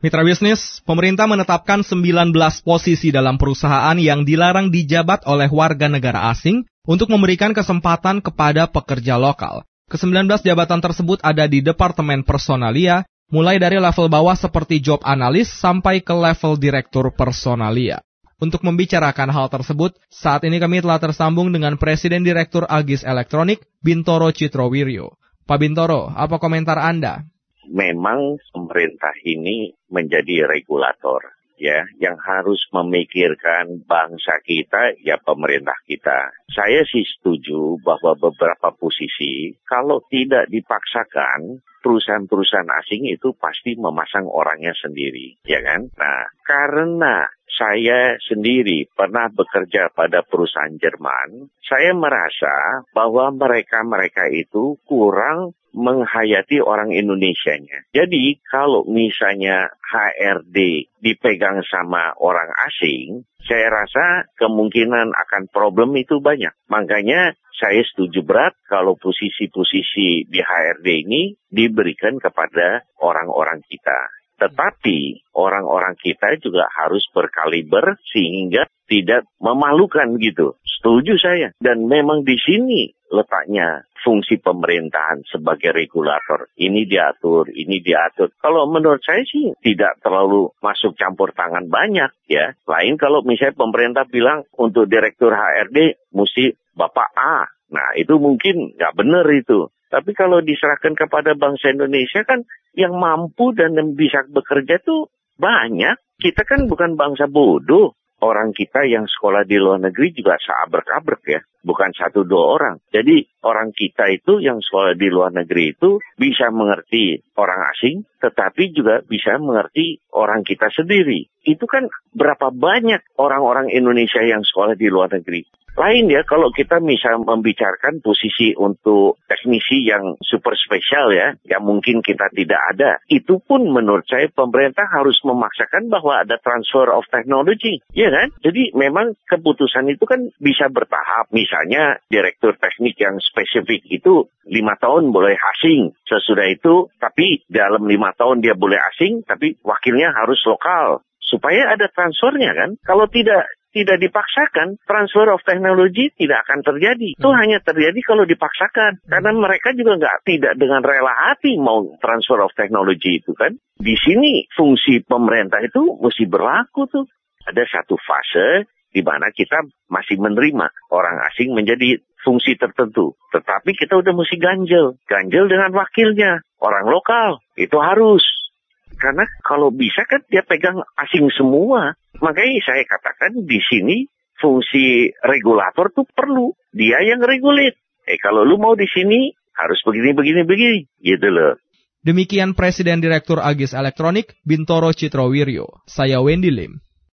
Mitra bisnis, pemerintah menetapkan 19 posisi dalam perusahaan yang dilarang dijabat oleh warga negara asing untuk memberikan kesempatan kepada pekerja lokal. Ke-19 jabatan tersebut ada di Departemen Personalia, mulai dari level bawah seperti job analis sampai ke level direktur personalia. Untuk membicarakan hal tersebut, saat ini kami telah tersambung dengan Presiden Direktur Agis Elektronik, Bintoro Citrowiryo. Pak Bintoro, apa komentar Anda? Memang pemerintah ini menjadi regulator ya yang harus memikirkan bangsa kita ya pemerintah kita. Saya sih setuju bahwa beberapa posisi kalau tidak dipaksakan perusahaan-perusahaan asing itu pasti memasang orangnya sendiri, ya kan? Nah, karena saya sendiri pernah bekerja pada perusahaan Jerman, saya merasa bahwa mereka-mereka itu kurang menghayati orang Indonesianya. Jadi kalau misalnya HRD dipegang sama orang asing, saya rasa kemungkinan akan problem itu banyak. Makanya saya setuju berat kalau posisi-posisi di HRD ini diberikan kepada orang-orang kita. Tetapi orang-orang kita juga harus berkaliber sehingga tidak memalukan gitu. Setuju saya. Dan memang di sini letaknya fungsi pemerintahan sebagai regulator. Ini diatur, ini diatur. Kalau menurut saya sih tidak terlalu masuk campur tangan banyak ya. Lain kalau misalnya pemerintah bilang untuk direktur HRD mesti Bapak A. Nah itu mungkin nggak benar itu. Tapi kalau diserahkan kepada bangsa Indonesia kan yang mampu dan yang bisa bekerja tuh banyak. Kita kan bukan bangsa bodoh. Orang kita yang sekolah di luar negeri juga seabrek-abrek ya. Bukan satu dua orang. Jadi orang kita itu yang sekolah di luar negeri itu bisa mengerti orang asing. Tetapi juga bisa mengerti orang kita sendiri. Itu kan berapa banyak orang-orang Indonesia yang sekolah di luar negeri. Lain ya kalau kita bisa membicarakan posisi untuk teknisi yang super spesial ya, yang mungkin kita tidak ada. Itu pun menurut saya pemerintah harus memaksakan bahwa ada transfer of technology, ya kan? Jadi memang keputusan itu kan bisa bertahap. Misalnya direktur teknik yang spesifik itu lima tahun boleh asing. Sesudah itu, tapi dalam lima tahun dia boleh asing, tapi wakilnya harus lokal supaya ada transfernya kan. Kalau tidak tidak dipaksakan, transfer of technology tidak akan terjadi. Itu hmm. hanya terjadi kalau dipaksakan. Karena mereka juga nggak tidak dengan rela hati mau transfer of technology itu kan. Di sini fungsi pemerintah itu mesti berlaku tuh. Ada satu fase di mana kita masih menerima orang asing menjadi fungsi tertentu. Tetapi kita udah mesti ganjel. Ganjel dengan wakilnya. Orang lokal. Itu harus. Karena kalau bisa kan dia pegang asing semua. Makanya saya katakan di sini fungsi regulator tuh perlu. Dia yang regulate. Eh kalau lu mau di sini harus begini begini begini gitu loh. Demikian Presiden Direktur Agis Elektronik Bintoro Citrowiryo. Saya Wendy Lim.